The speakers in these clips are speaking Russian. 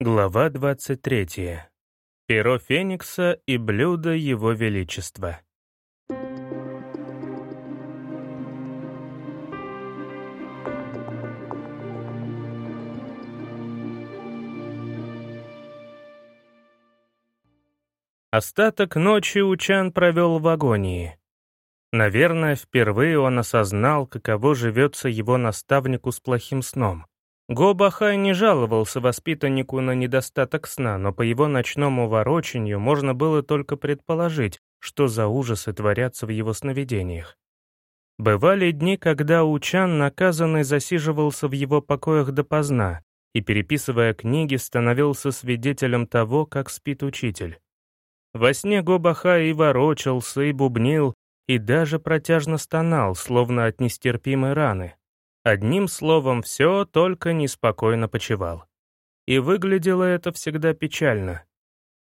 Глава 23. Перо Феникса и блюдо Его Величества. Остаток ночи Учан провел в агонии. Наверное, впервые он осознал, каково живется его наставнику с плохим сном. Го Бахай не жаловался воспитаннику на недостаток сна, но по его ночному ворочению можно было только предположить, что за ужасы творятся в его сновидениях. Бывали дни, когда Учан, наказанный, засиживался в его покоях допоздна и, переписывая книги, становился свидетелем того, как спит учитель. Во сне Гобаха и ворочался, и бубнил, и даже протяжно стонал, словно от нестерпимой раны. Одним словом, все только неспокойно почевал. И выглядело это всегда печально.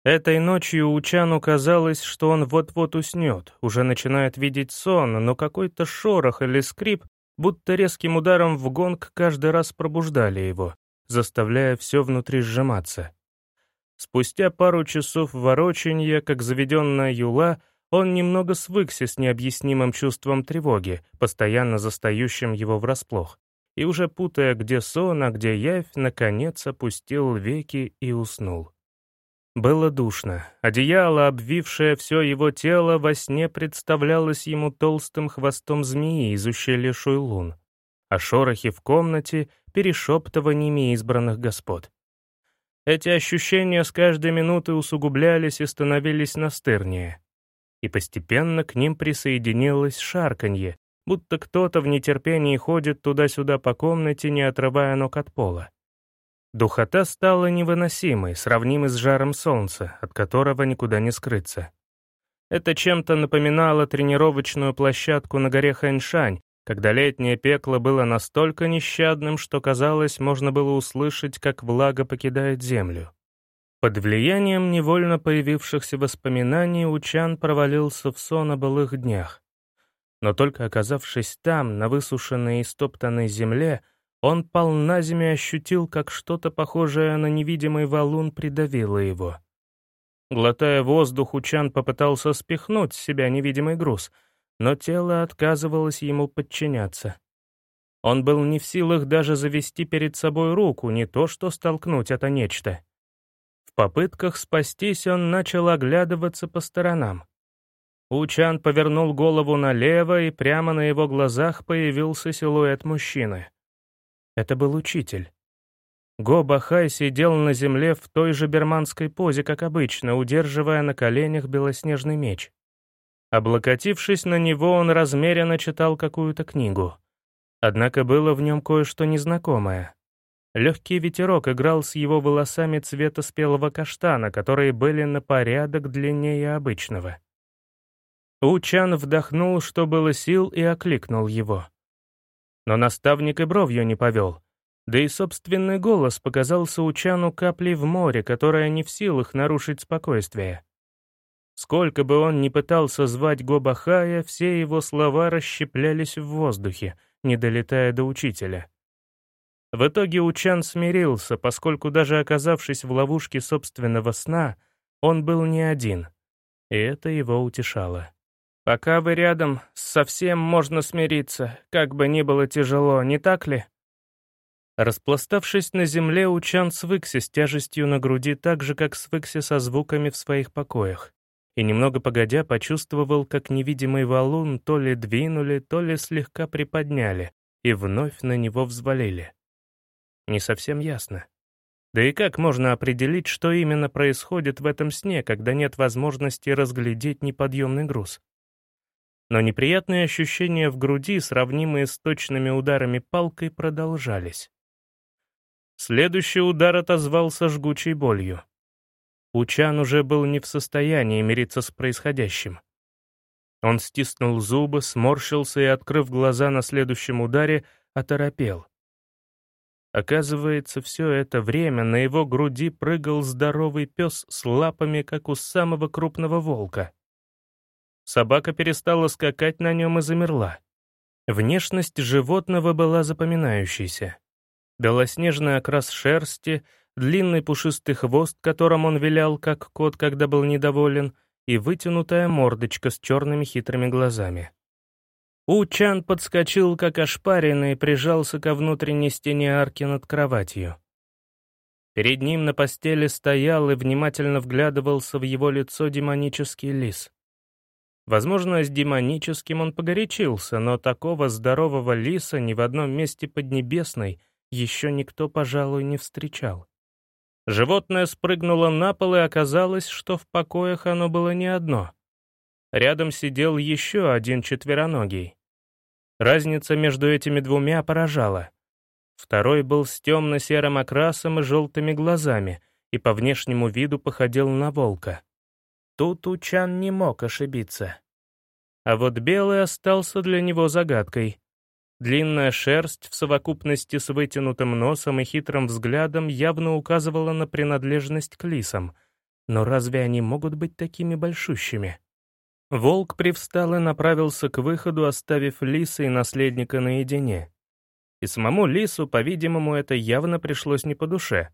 Этой ночью Учану казалось, что он вот-вот уснет, уже начинает видеть сон, но какой-то шорох или скрип, будто резким ударом в гонг каждый раз пробуждали его, заставляя все внутри сжиматься. Спустя пару часов ворочанья, как заведенная юла, он немного свыкся с необъяснимым чувством тревоги, постоянно застающим его врасплох, и уже путая, где сон, а где явь, наконец опустил веки и уснул. Было душно. Одеяло, обвившее все его тело, во сне представлялось ему толстым хвостом змеи из ущелья Шуйлун, а шорохи в комнате — перешептываниями избранных господ. Эти ощущения с каждой минуты усугублялись и становились настырнее и постепенно к ним присоединилось шарканье, будто кто-то в нетерпении ходит туда-сюда по комнате, не отрывая ног от пола. Духота стала невыносимой, сравнимой с жаром солнца, от которого никуда не скрыться. Это чем-то напоминало тренировочную площадку на горе Хэньшань, когда летнее пекло было настолько нещадным, что, казалось, можно было услышать, как влага покидает землю. Под влиянием невольно появившихся воспоминаний Учан провалился в сон о былых днях. Но только оказавшись там, на высушенной и стоптанной земле, он пал на землю ощутил, как что-то похожее на невидимый валун придавило его. Глотая воздух, Учан попытался спихнуть с себя невидимый груз, но тело отказывалось ему подчиняться. Он был не в силах даже завести перед собой руку, не то что столкнуть это нечто попытках спастись он начал оглядываться по сторонам. Учан повернул голову налево, и прямо на его глазах появился силуэт мужчины. Это был учитель. Го Бахай сидел на земле в той же берманской позе, как обычно, удерживая на коленях белоснежный меч. Облокотившись на него, он размеренно читал какую-то книгу. Однако было в нем кое-что незнакомое. Легкий ветерок играл с его волосами цвета спелого каштана, которые были на порядок длиннее обычного. Учан вдохнул, что было сил, и окликнул его. Но наставник и бровью не повел. Да и собственный голос показался Учану каплей в море, которая не в силах нарушить спокойствие. Сколько бы он ни пытался звать Гобахая, все его слова расщеплялись в воздухе, не долетая до учителя. В итоге Учан смирился, поскольку даже оказавшись в ловушке собственного сна, он был не один. И это его утешало. «Пока вы рядом, совсем можно смириться, как бы ни было тяжело, не так ли?» Распластавшись на земле, Учан свыкся с тяжестью на груди так же, как свыкся со звуками в своих покоях. И немного погодя почувствовал, как невидимый валун то ли двинули, то ли слегка приподняли, и вновь на него взвалили не совсем ясно. Да и как можно определить, что именно происходит в этом сне, когда нет возможности разглядеть неподъемный груз? Но неприятные ощущения в груди, сравнимые с точными ударами палкой, продолжались. Следующий удар отозвался жгучей болью. Учан уже был не в состоянии мириться с происходящим. Он стиснул зубы, сморщился и, открыв глаза на следующем ударе, оторопел. Оказывается, все это время на его груди прыгал здоровый пес с лапами, как у самого крупного волка. Собака перестала скакать на нем и замерла. Внешность животного была запоминающейся. Белоснежный окрас шерсти, длинный пушистый хвост, которым он вилял, как кот, когда был недоволен, и вытянутая мордочка с черными хитрыми глазами. Учан подскочил, как ошпаренный, и прижался ко внутренней стене арки над кроватью. Перед ним на постели стоял и внимательно вглядывался в его лицо демонический лис. Возможно, с демоническим он погорячился, но такого здорового лиса ни в одном месте Поднебесной еще никто, пожалуй, не встречал. Животное спрыгнуло на пол, и оказалось, что в покоях оно было не одно. Рядом сидел еще один четвероногий. Разница между этими двумя поражала. Второй был с темно-серым окрасом и желтыми глазами, и по внешнему виду походил на волка. Тут Учан не мог ошибиться. А вот белый остался для него загадкой. Длинная шерсть в совокупности с вытянутым носом и хитрым взглядом явно указывала на принадлежность к лисам. Но разве они могут быть такими большущими? Волк привстал и направился к выходу, оставив лиса и наследника наедине. И самому лису, по-видимому, это явно пришлось не по душе.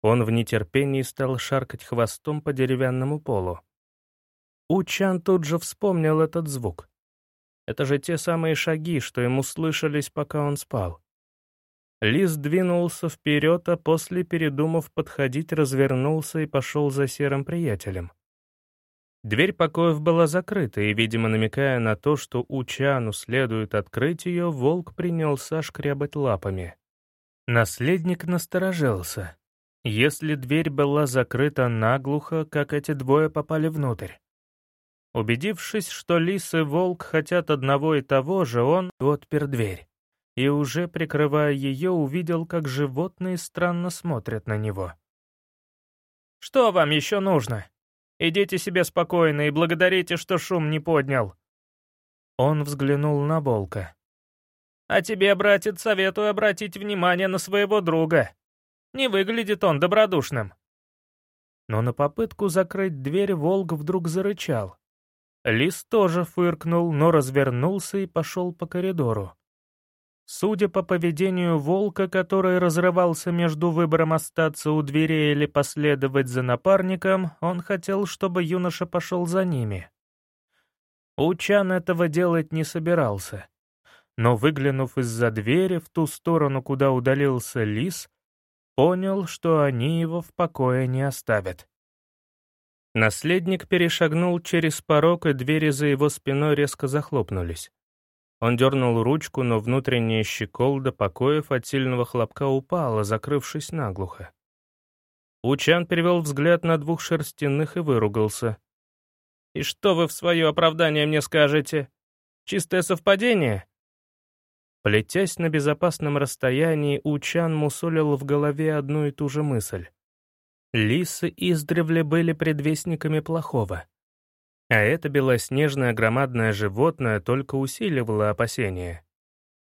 Он в нетерпении стал шаркать хвостом по деревянному полу. Учан тут же вспомнил этот звук. Это же те самые шаги, что ему слышались, пока он спал. Лис двинулся вперед, а после, передумав подходить, развернулся и пошел за серым приятелем. Дверь покоев была закрыта, и, видимо, намекая на то, что Учану следует открыть ее, волк принялся шкрябать лапами. Наследник насторожился. Если дверь была закрыта наглухо, как эти двое попали внутрь? Убедившись, что лис и волк хотят одного и того же, он отпер дверь. И уже прикрывая ее, увидел, как животные странно смотрят на него. «Что вам еще нужно? Идите себе спокойно и благодарите, что шум не поднял». Он взглянул на волка. «А тебе, братец, советую обратить внимание на своего друга. Не выглядит он добродушным». Но на попытку закрыть дверь волк вдруг зарычал. Лис тоже фыркнул, но развернулся и пошел по коридору. Судя по поведению волка, который разрывался между выбором остаться у двери или последовать за напарником, он хотел, чтобы юноша пошел за ними. Учан этого делать не собирался. Но, выглянув из-за двери в ту сторону, куда удалился лис, понял, что они его в покое не оставят. Наследник перешагнул через порог, и двери за его спиной резко захлопнулись. Он дернул ручку, но внутренняя щеколда покоев от сильного хлопка упала, закрывшись наглухо. Учан перевел взгляд на двух шерстяных и выругался. «И что вы в свое оправдание мне скажете? Чистое совпадение?» Плетясь на безопасном расстоянии, Учан мусолил в голове одну и ту же мысль. Лисы издревле были предвестниками плохого. А это белоснежное громадное животное только усиливало опасения.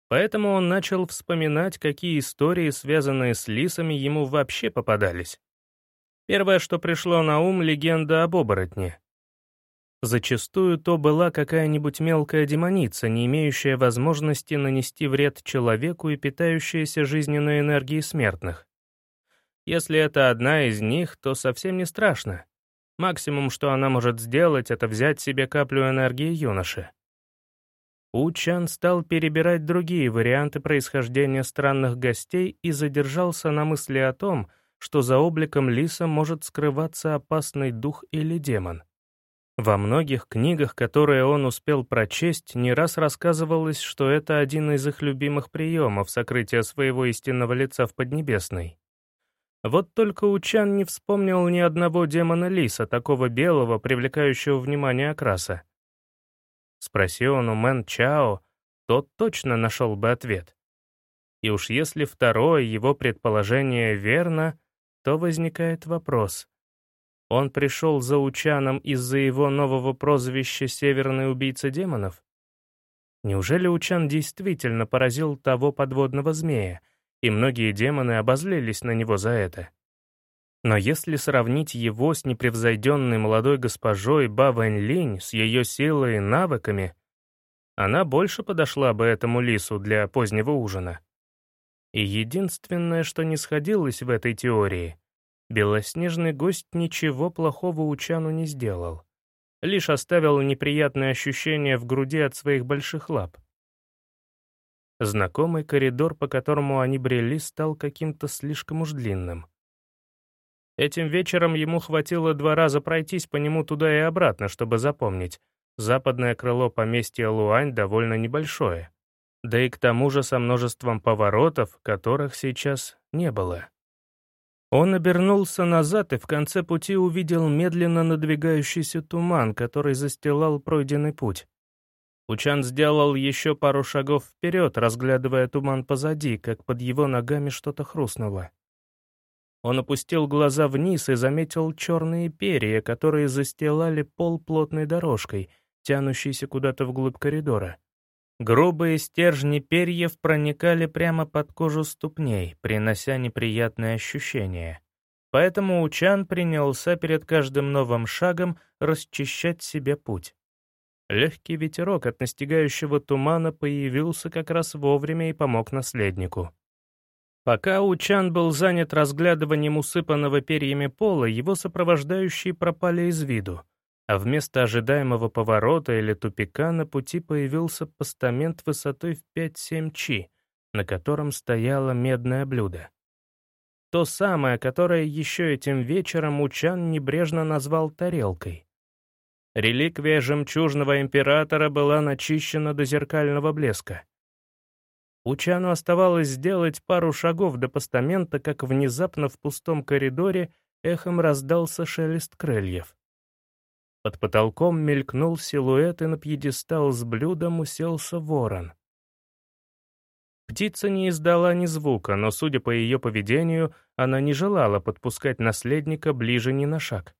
Поэтому он начал вспоминать, какие истории, связанные с лисами, ему вообще попадались. Первое, что пришло на ум, — легенда об оборотне. Зачастую то была какая-нибудь мелкая демоница, не имеющая возможности нанести вред человеку и питающаяся жизненной энергией смертных. Если это одна из них, то совсем не страшно. Максимум, что она может сделать, это взять себе каплю энергии юноши. Учан стал перебирать другие варианты происхождения странных гостей и задержался на мысли о том, что за обликом лиса может скрываться опасный дух или демон. Во многих книгах, которые он успел прочесть, не раз рассказывалось, что это один из их любимых приемов сокрытия своего истинного лица в Поднебесной. Вот только Учан не вспомнил ни одного демона-лиса, такого белого, привлекающего внимание окраса. Спросил он у Мэн Чао, тот точно нашел бы ответ. И уж если второе его предположение верно, то возникает вопрос. Он пришел за Учаном из-за его нового прозвища «Северный убийца демонов»? Неужели Учан действительно поразил того подводного змея, и многие демоны обозлились на него за это. Но если сравнить его с непревзойденной молодой госпожой Ба Вэнь Линь с ее силой и навыками, она больше подошла бы этому лису для позднего ужина. И единственное, что не сходилось в этой теории, белоснежный гость ничего плохого Учану не сделал. Лишь оставил неприятное ощущение в груди от своих больших лап. Знакомый коридор, по которому они брели, стал каким-то слишком уж длинным. Этим вечером ему хватило два раза пройтись по нему туда и обратно, чтобы запомнить. Западное крыло поместья Луань довольно небольшое. Да и к тому же со множеством поворотов, которых сейчас не было. Он обернулся назад и в конце пути увидел медленно надвигающийся туман, который застилал пройденный путь. Учан сделал еще пару шагов вперед, разглядывая туман позади, как под его ногами что-то хрустнуло. Он опустил глаза вниз и заметил черные перья, которые застилали пол плотной дорожкой, тянущейся куда-то вглубь коридора. Грубые стержни перьев проникали прямо под кожу ступней, принося неприятные ощущения. Поэтому Учан принялся перед каждым новым шагом расчищать себе путь. Легкий ветерок от настигающего тумана появился как раз вовремя и помог наследнику. Пока Учан был занят разглядыванием усыпанного перьями пола, его сопровождающие пропали из виду, а вместо ожидаемого поворота или тупика на пути появился постамент высотой в 5-7 чи, на котором стояло медное блюдо. То самое, которое еще этим вечером Учан небрежно назвал тарелкой. Реликвия жемчужного императора была начищена до зеркального блеска. Учану оставалось сделать пару шагов до постамента, как внезапно в пустом коридоре эхом раздался шелест крыльев. Под потолком мелькнул силуэт, и на пьедестал с блюдом уселся ворон. Птица не издала ни звука, но, судя по ее поведению, она не желала подпускать наследника ближе ни на шаг.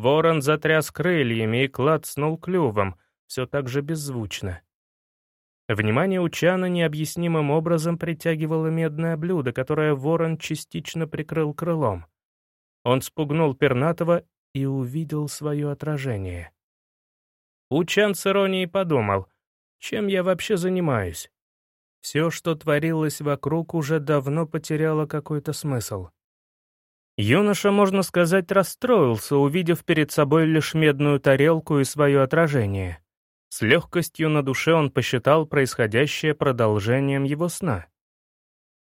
Ворон затряс крыльями и клацнул клювом, все так же беззвучно. Внимание Учана необъяснимым образом притягивало медное блюдо, которое ворон частично прикрыл крылом. Он спугнул пернатого и увидел свое отражение. Учан с иронией подумал, чем я вообще занимаюсь? Все, что творилось вокруг, уже давно потеряло какой-то смысл. Юноша, можно сказать, расстроился, увидев перед собой лишь медную тарелку и свое отражение. С легкостью на душе он посчитал происходящее продолжением его сна.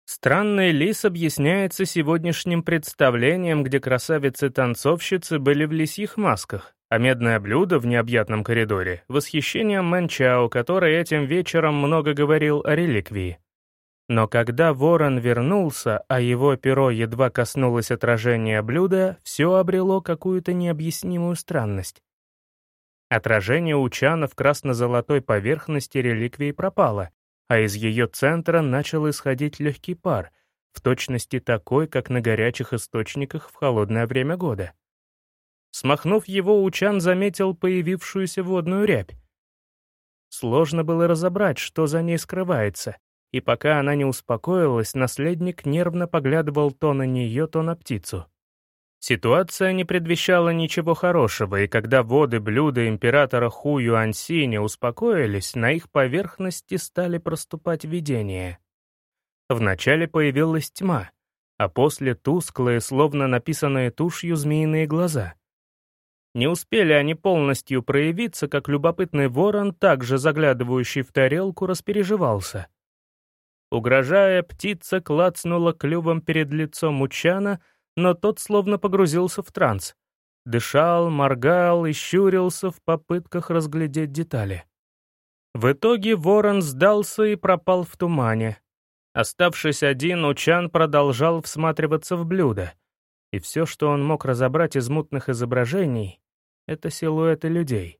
Странный лис объясняется сегодняшним представлением, где красавицы-танцовщицы были в лисьих масках, а медное блюдо в необъятном коридоре — восхищением Мэнчао, который этим вечером много говорил о реликвии. Но когда ворон вернулся, а его перо едва коснулось отражения блюда, все обрело какую-то необъяснимую странность. Отражение Учана в красно-золотой поверхности реликвии пропало, а из ее центра начал исходить легкий пар, в точности такой, как на горячих источниках в холодное время года. Смахнув его, Учан заметил появившуюся водную рябь. Сложно было разобрать, что за ней скрывается, и пока она не успокоилась, наследник нервно поглядывал то на нее, то на птицу. Ситуация не предвещала ничего хорошего, и когда воды блюда императора Ху Юаньсиня успокоились, на их поверхности стали проступать видения. Вначале появилась тьма, а после тусклые, словно написанные тушью, змеиные глаза. Не успели они полностью проявиться, как любопытный ворон, также заглядывающий в тарелку, распереживался. Угрожая, птица клацнула клювом перед лицом Учана — но тот словно погрузился в транс. Дышал, моргал и щурился в попытках разглядеть детали. В итоге ворон сдался и пропал в тумане. Оставшись один, Учан продолжал всматриваться в блюдо. И все, что он мог разобрать из мутных изображений, — это силуэты людей.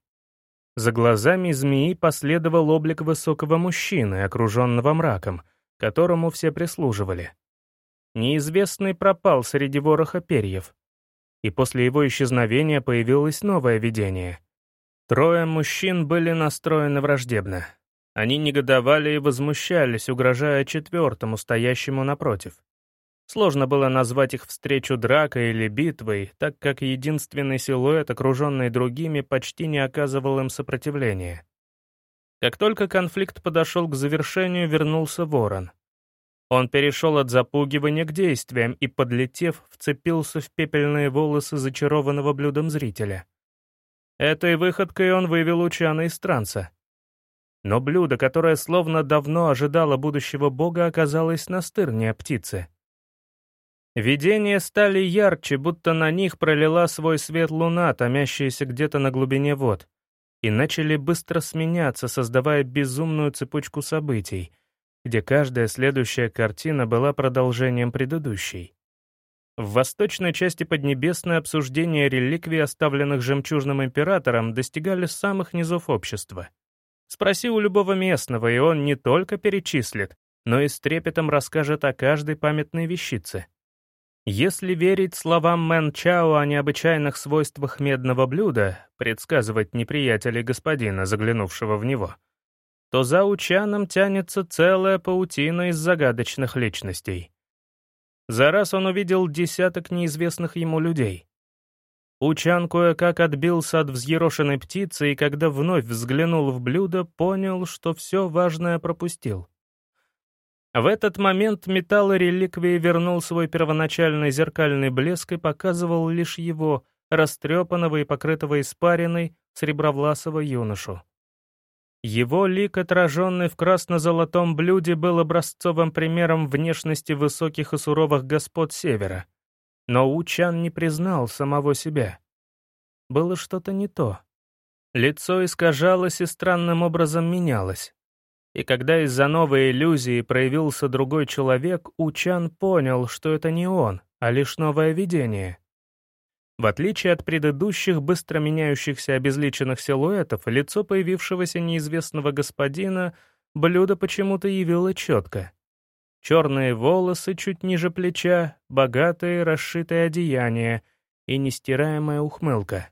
За глазами змеи последовал облик высокого мужчины, окруженного мраком, которому все прислуживали. Неизвестный пропал среди вороха перьев. И после его исчезновения появилось новое видение. Трое мужчин были настроены враждебно. Они негодовали и возмущались, угрожая четвертому, стоящему напротив. Сложно было назвать их встречу дракой или битвой, так как единственный силуэт, окруженный другими, почти не оказывал им сопротивления. Как только конфликт подошел к завершению, вернулся ворон. Он перешел от запугивания к действиям и, подлетев, вцепился в пепельные волосы зачарованного блюдом зрителя. Этой выходкой он вывел Учана из транса. Но блюдо, которое словно давно ожидало будущего бога, оказалось настырнее птицы. Видения стали ярче, будто на них пролила свой свет луна, томящаяся где-то на глубине вод, и начали быстро сменяться, создавая безумную цепочку событий, где каждая следующая картина была продолжением предыдущей. В восточной части Поднебесной обсуждения реликвий, оставленных жемчужным императором, достигали самых низов общества. Спроси у любого местного, и он не только перечислит, но и с трепетом расскажет о каждой памятной вещице. Если верить словам Мэн Чао о необычайных свойствах медного блюда, предсказывать неприятелей господина, заглянувшего в него — то за Учаном тянется целая паутина из загадочных личностей. За раз он увидел десяток неизвестных ему людей. Учан кое-как отбился от взъерошенной птицы и, когда вновь взглянул в блюдо, понял, что все важное пропустил. В этот момент металл реликвии вернул свой первоначальный зеркальный блеск и показывал лишь его, растрепанного и покрытого испариной, сребровласого юношу. Его лик, отраженный в красно-золотом блюде, был образцовым примером внешности высоких и суровых господ Севера. Но Учан не признал самого себя. Было что-то не то. Лицо искажалось и странным образом менялось. И когда из-за новой иллюзии проявился другой человек, Учан понял, что это не он, а лишь новое видение. В отличие от предыдущих быстро меняющихся обезличенных силуэтов, лицо появившегося неизвестного господина блюдо почему-то явило четко. Черные волосы чуть ниже плеча, богатые расшитые одеяния и нестираемая ухмылка.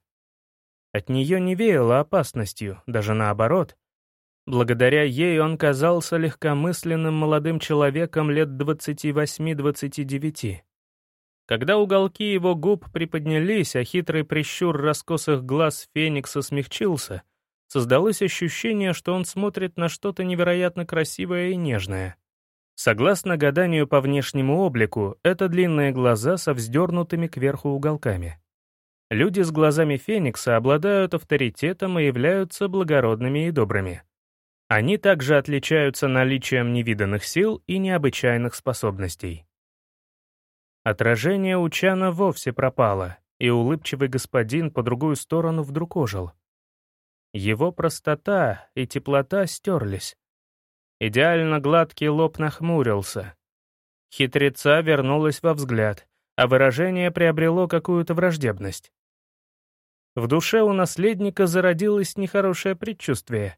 От нее не веяло опасностью, даже наоборот. Благодаря ей он казался легкомысленным молодым человеком лет 28-29. Когда уголки его губ приподнялись, а хитрый прищур раскосых глаз Феникса смягчился, создалось ощущение, что он смотрит на что-то невероятно красивое и нежное. Согласно гаданию по внешнему облику, это длинные глаза со вздернутыми кверху уголками. Люди с глазами Феникса обладают авторитетом и являются благородными и добрыми. Они также отличаются наличием невиданных сил и необычайных способностей. Отражение у Чана вовсе пропало, и улыбчивый господин по другую сторону вдруг ожил. Его простота и теплота стерлись. Идеально гладкий лоб нахмурился. Хитреца вернулась во взгляд, а выражение приобрело какую-то враждебность. В душе у наследника зародилось нехорошее предчувствие.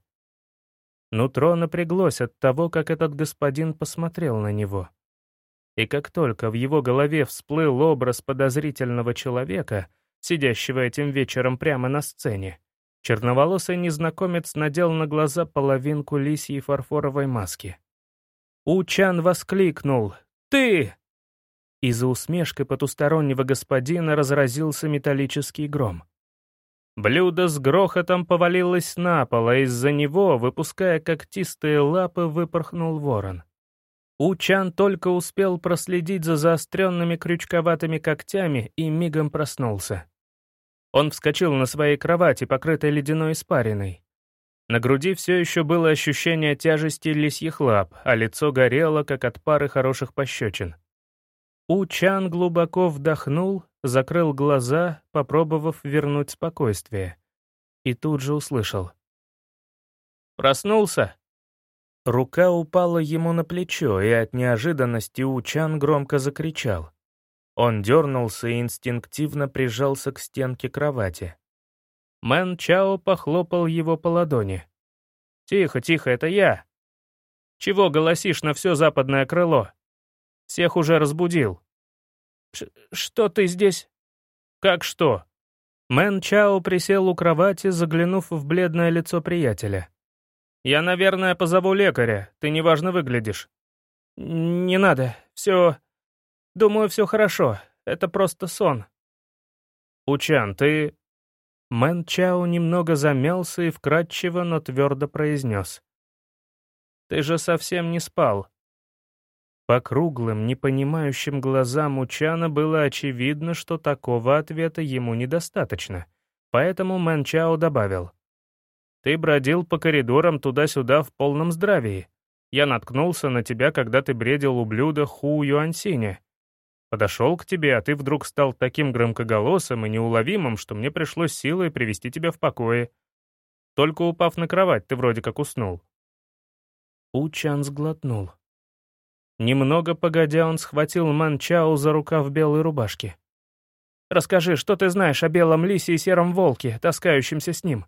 Нутро напряглось от того, как этот господин посмотрел на него. И как только в его голове всплыл образ подозрительного человека, сидящего этим вечером прямо на сцене, черноволосый незнакомец надел на глаза половинку лисьей фарфоровой маски. Учан воскликнул «Ты!» И за усмешкой потустороннего господина разразился металлический гром. Блюдо с грохотом повалилось на пол, а из-за него, выпуская когтистые лапы, выпорхнул ворон. Учан только успел проследить за заостренными крючковатыми когтями и мигом проснулся. Он вскочил на своей кровати, покрытой ледяной испариной. На груди все еще было ощущение тяжести лисьих лап, а лицо горело, как от пары хороших пощечин. Учан глубоко вдохнул, закрыл глаза, попробовав вернуть спокойствие. И тут же услышал. «Проснулся?» Рука упала ему на плечо, и от неожиданности Учан громко закричал. Он дернулся и инстинктивно прижался к стенке кровати. Мэн Чао похлопал его по ладони. «Тихо, тихо, это я!» «Чего голосишь на все западное крыло? Всех уже разбудил». «Что ты здесь?» «Как что?» Мэн Чао присел у кровати, заглянув в бледное лицо приятеля. Я, наверное, позову лекаря. Ты неважно выглядишь». «Не надо. Все... Думаю, все хорошо. Это просто сон». «Учан, ты...» Мэн Чао немного замялся и вкратчиво, но твердо произнес. «Ты же совсем не спал». По круглым, непонимающим глазам Учана было очевидно, что такого ответа ему недостаточно. Поэтому Мэн Чао добавил. «Ты бродил по коридорам туда-сюда в полном здравии. Я наткнулся на тебя, когда ты бредил у блюда Ху Юансиня. Подошел к тебе, а ты вдруг стал таким громкоголосым и неуловимым, что мне пришлось силой привести тебя в покое. Только упав на кровать, ты вроде как уснул». Учан сглотнул. Немного погодя, он схватил Манчау за рукав белой рубашки. «Расскажи, что ты знаешь о белом лисе и сером волке, таскающемся с ним?»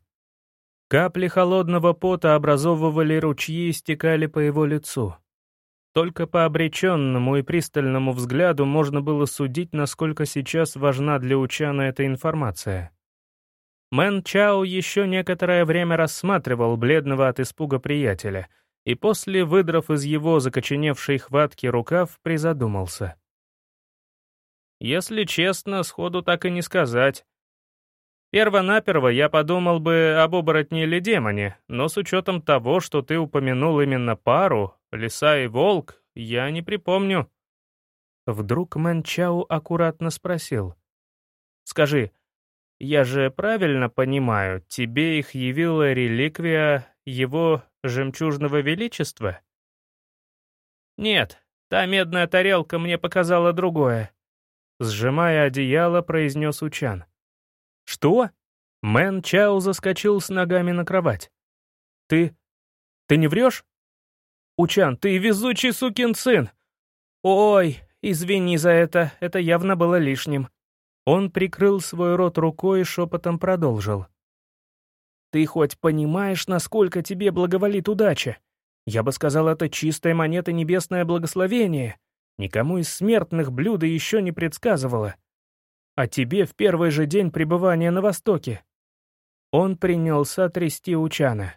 Капли холодного пота образовывали ручьи и стекали по его лицу. Только по обреченному и пристальному взгляду можно было судить, насколько сейчас важна для Учана эта информация. Мэн Чао еще некоторое время рассматривал бледного от испуга приятеля — и после, выдрав из его закоченевшей хватки рукав, призадумался. Если честно, сходу так и не сказать. Первонаперво я подумал бы об оборотне или демоне, но с учетом того, что ты упомянул именно пару, лиса и волк, я не припомню. Вдруг Мэнчау аккуратно спросил. «Скажи, я же правильно понимаю, тебе их явила реликвия его жемчужного величества? Нет, та медная тарелка мне показала другое. Сжимая одеяло, произнес Учан. Что? Мэн Чао заскочил с ногами на кровать. Ты... ты не врешь? Учан, ты везучий сукин сын! Ой, извини за это, это явно было лишним. Он прикрыл свой рот рукой и шепотом продолжил. Ты хоть понимаешь, насколько тебе благоволит удача? Я бы сказал, это чистая монета небесное благословение. Никому из смертных блюда еще не предсказывало. А тебе в первый же день пребывания на Востоке. Он принялся трясти Учана.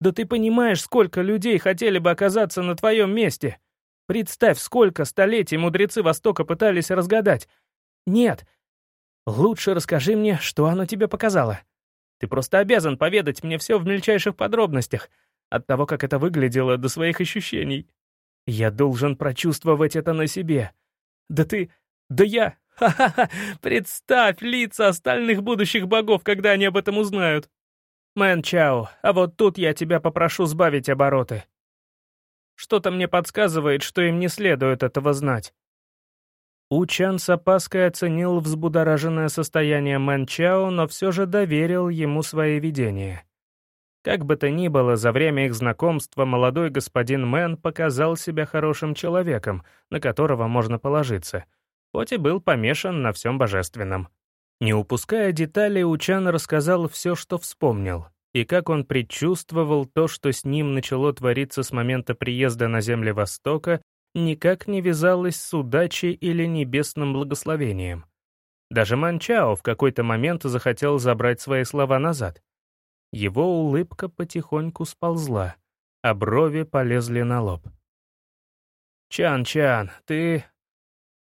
Да ты понимаешь, сколько людей хотели бы оказаться на твоем месте? Представь, сколько столетий мудрецы Востока пытались разгадать. Нет. Лучше расскажи мне, что оно тебе показало. Ты просто обязан поведать мне все в мельчайших подробностях, от того, как это выглядело, до своих ощущений. Я должен прочувствовать это на себе. Да ты... Да я... Ха-ха-ха! Представь лица остальных будущих богов, когда они об этом узнают. Мэн Чао, а вот тут я тебя попрошу сбавить обороты. Что-то мне подсказывает, что им не следует этого знать. Учан с опаской оценил взбудораженное состояние Мэн но все же доверил ему свои видения. Как бы то ни было, за время их знакомства молодой господин Мэн показал себя хорошим человеком, на которого можно положиться, хоть и был помешан на всем божественном. Не упуская деталей, Учан рассказал все, что вспомнил, и как он предчувствовал то, что с ним начало твориться с момента приезда на земли Востока никак не вязалось с удачей или небесным благословением. Даже Манчао в какой-то момент захотел забрать свои слова назад. Его улыбка потихоньку сползла, а брови полезли на лоб. «Чан-Чан, ты...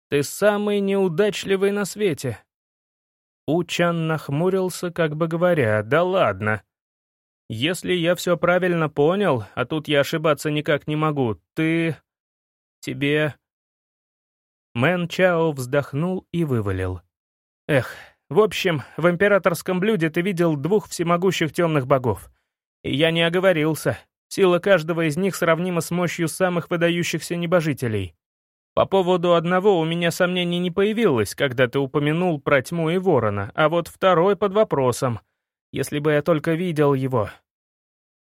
ты самый неудачливый на свете!» Учан нахмурился, как бы говоря, «Да ладно!» «Если я все правильно понял, а тут я ошибаться никак не могу, ты тебе...» Мэн Чао вздохнул и вывалил. «Эх, в общем, в императорском блюде ты видел двух всемогущих темных богов. И я не оговорился. Сила каждого из них сравнима с мощью самых выдающихся небожителей. По поводу одного у меня сомнений не появилось, когда ты упомянул про тьму и ворона, а вот второй под вопросом. Если бы я только видел его.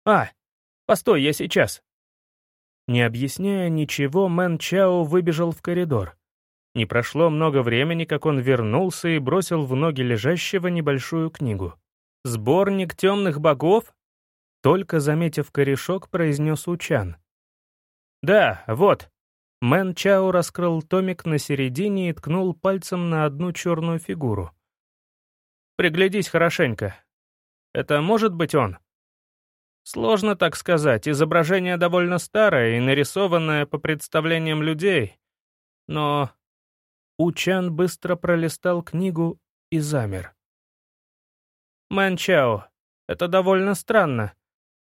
А, постой, я сейчас. Не объясняя ничего, Мэн Чао выбежал в коридор. Не прошло много времени, как он вернулся и бросил в ноги лежащего небольшую книгу. «Сборник темных богов?» Только заметив корешок, произнес Учан. «Да, вот». Мэн Чао раскрыл томик на середине и ткнул пальцем на одну черную фигуру. «Приглядись хорошенько. Это может быть он?» Сложно так сказать, изображение довольно старое и нарисованное по представлениям людей. Но Учан быстро пролистал книгу и замер. «Мэн Чао, это довольно странно.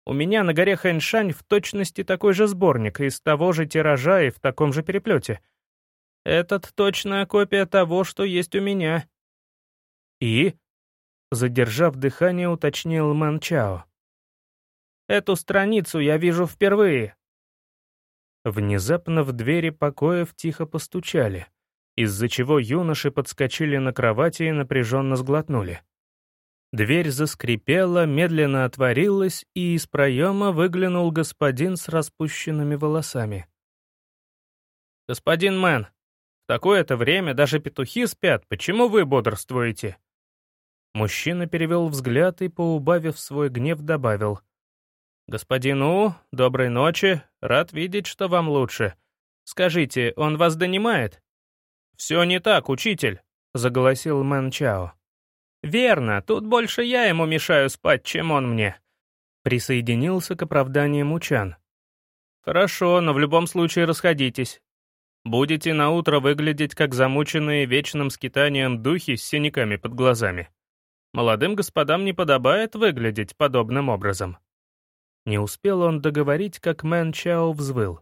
У меня на горе Хэньшань в точности такой же сборник, из того же тиража и в таком же переплете. Этот точная копия того, что есть у меня. И? Задержав дыхание, уточнил Мэн Чао. Эту страницу я вижу впервые. Внезапно в двери покоев тихо постучали, из-за чего юноши подскочили на кровати и напряженно сглотнули. Дверь заскрипела, медленно отворилась, и из проема выглянул господин с распущенными волосами. «Господин Мэн, в такое-то время даже петухи спят, почему вы бодрствуете?» Мужчина перевел взгляд и, поубавив свой гнев, добавил. «Господин У, доброй ночи, рад видеть, что вам лучше. Скажите, он вас донимает?» «Все не так, учитель», — заголосил Мэн Чао. «Верно, тут больше я ему мешаю спать, чем он мне», — присоединился к оправданиям Учан. «Хорошо, но в любом случае расходитесь. Будете на утро выглядеть как замученные вечным скитанием духи с синяками под глазами. Молодым господам не подобает выглядеть подобным образом». Не успел он договорить, как Мэн Чао взвыл.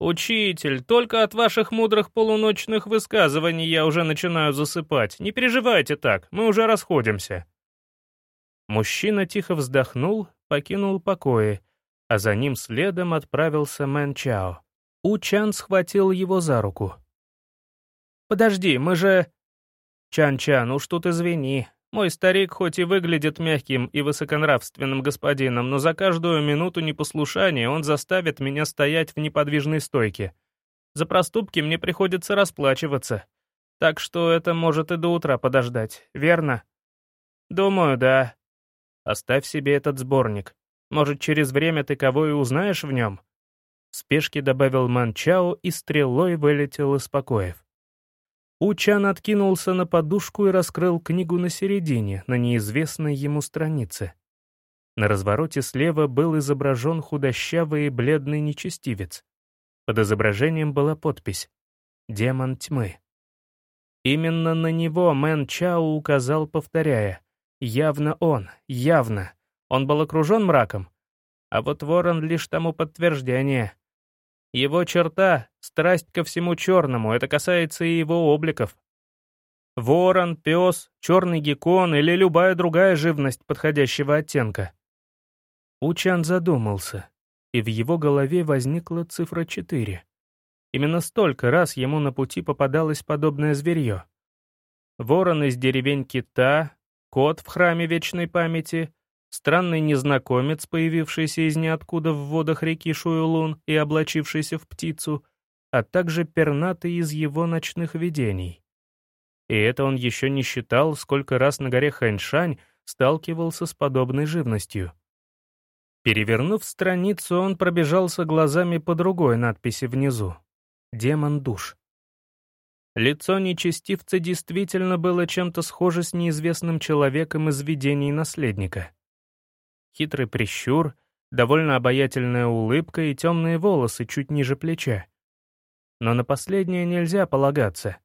«Учитель, только от ваших мудрых полуночных высказываний я уже начинаю засыпать. Не переживайте так, мы уже расходимся». Мужчина тихо вздохнул, покинул покои, а за ним следом отправился Мэн Чао. Учан схватил его за руку. «Подожди, мы же...» «Чан-Чан, уж тут извини, мой старик хоть и выглядит мягким и высоконравственным господином, но за каждую минуту непослушания он заставит меня стоять в неподвижной стойке. За проступки мне приходится расплачиваться. Так что это может и до утра подождать, верно? Думаю, да. Оставь себе этот сборник. Может, через время ты кого и узнаешь в нем? В спешке добавил Манчао и стрелой вылетел из покоев. Учан откинулся на подушку и раскрыл книгу на середине, на неизвестной ему странице. На развороте слева был изображен худощавый и бледный нечестивец. Под изображением была подпись «Демон тьмы». Именно на него Мэн Чао указал, повторяя «Явно он, явно. Он был окружен мраком. А вот ворон лишь тому подтверждение. Его черта — страсть ко всему черному, это касается и его обликов. Ворон, пес, черный геккон или любая другая живность подходящего оттенка. Учан задумался, и в его голове возникла цифра 4. Именно столько раз ему на пути попадалось подобное зверье. Ворон из деревень Кита, кот в храме вечной памяти, Странный незнакомец, появившийся из ниоткуда в водах реки Шуюлун и облачившийся в птицу, а также пернатый из его ночных видений. И это он еще не считал, сколько раз на горе Хэньшань сталкивался с подобной живностью. Перевернув страницу, он пробежался глазами по другой надписи внизу. «Демон душ». Лицо нечестивца действительно было чем-то схоже с неизвестным человеком из видений наследника хитрый прищур, довольно обаятельная улыбка и темные волосы чуть ниже плеча. Но на последнее нельзя полагаться.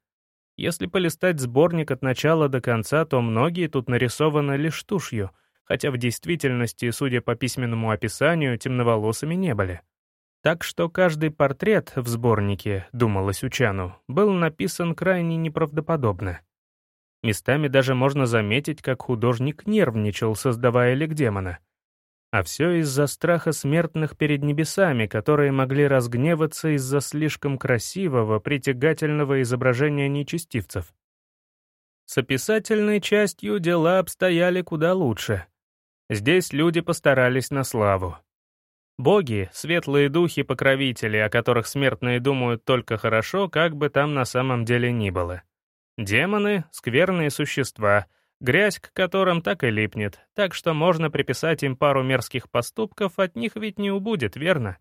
Если полистать сборник от начала до конца, то многие тут нарисованы лишь тушью, хотя в действительности, судя по письменному описанию, темноволосыми не были. Так что каждый портрет в сборнике, думалось Учану, был написан крайне неправдоподобно. Местами даже можно заметить, как художник нервничал, создавая лик демона — а все из-за страха смертных перед небесами, которые могли разгневаться из-за слишком красивого, притягательного изображения нечестивцев. С описательной частью дела обстояли куда лучше. Здесь люди постарались на славу. Боги — светлые духи-покровители, о которых смертные думают только хорошо, как бы там на самом деле ни было. Демоны — скверные существа — грязь к которым так и липнет, так что можно приписать им пару мерзких поступков, от них ведь не убудет, верно?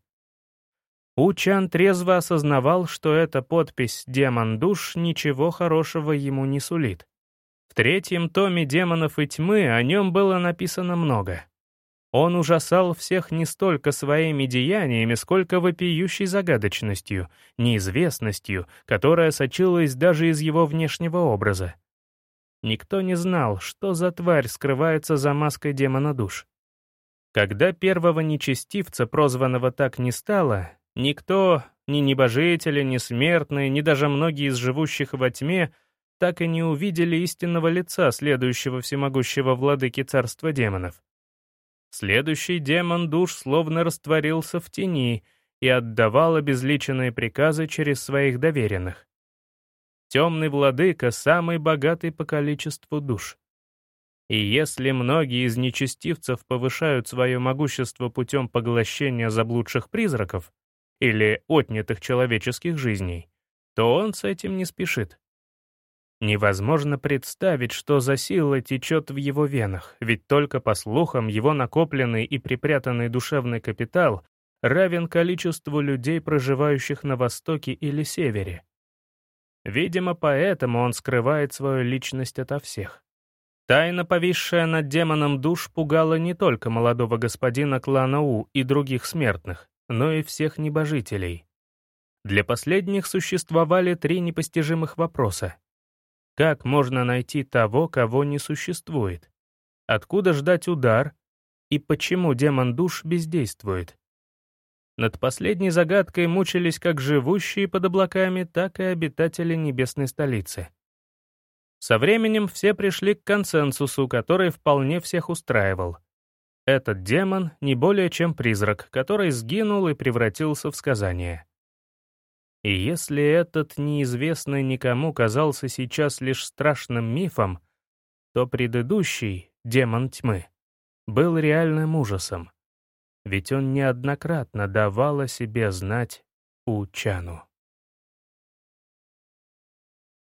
Учан трезво осознавал, что эта подпись «Демон душ» ничего хорошего ему не сулит. В третьем томе «Демонов и тьмы» о нем было написано много. Он ужасал всех не столько своими деяниями, сколько вопиющей загадочностью, неизвестностью, которая сочилась даже из его внешнего образа. Никто не знал, что за тварь скрывается за маской демона душ. Когда первого нечестивца, прозванного так, не стало, никто, ни небожители, ни смертные, ни даже многие из живущих во тьме, так и не увидели истинного лица следующего всемогущего владыки царства демонов. Следующий демон душ словно растворился в тени и отдавал обезличенные приказы через своих доверенных. Темный владыка — самый богатый по количеству душ. И если многие из нечестивцев повышают свое могущество путем поглощения заблудших призраков или отнятых человеческих жизней, то он с этим не спешит. Невозможно представить, что за сила течет в его венах, ведь только по слухам его накопленный и припрятанный душевный капитал равен количеству людей, проживающих на Востоке или Севере. Видимо, поэтому он скрывает свою личность ото всех. Тайна, повисшая над демоном душ, пугала не только молодого господина клана У и других смертных, но и всех небожителей. Для последних существовали три непостижимых вопроса. Как можно найти того, кого не существует? Откуда ждать удар? И почему демон душ бездействует? Над последней загадкой мучились как живущие под облаками, так и обитатели небесной столицы. Со временем все пришли к консенсусу, который вполне всех устраивал. Этот демон не более чем призрак, который сгинул и превратился в сказание. И если этот неизвестный никому казался сейчас лишь страшным мифом, то предыдущий, демон тьмы, был реальным ужасом. Ведь он неоднократно давал о себе знать Учану.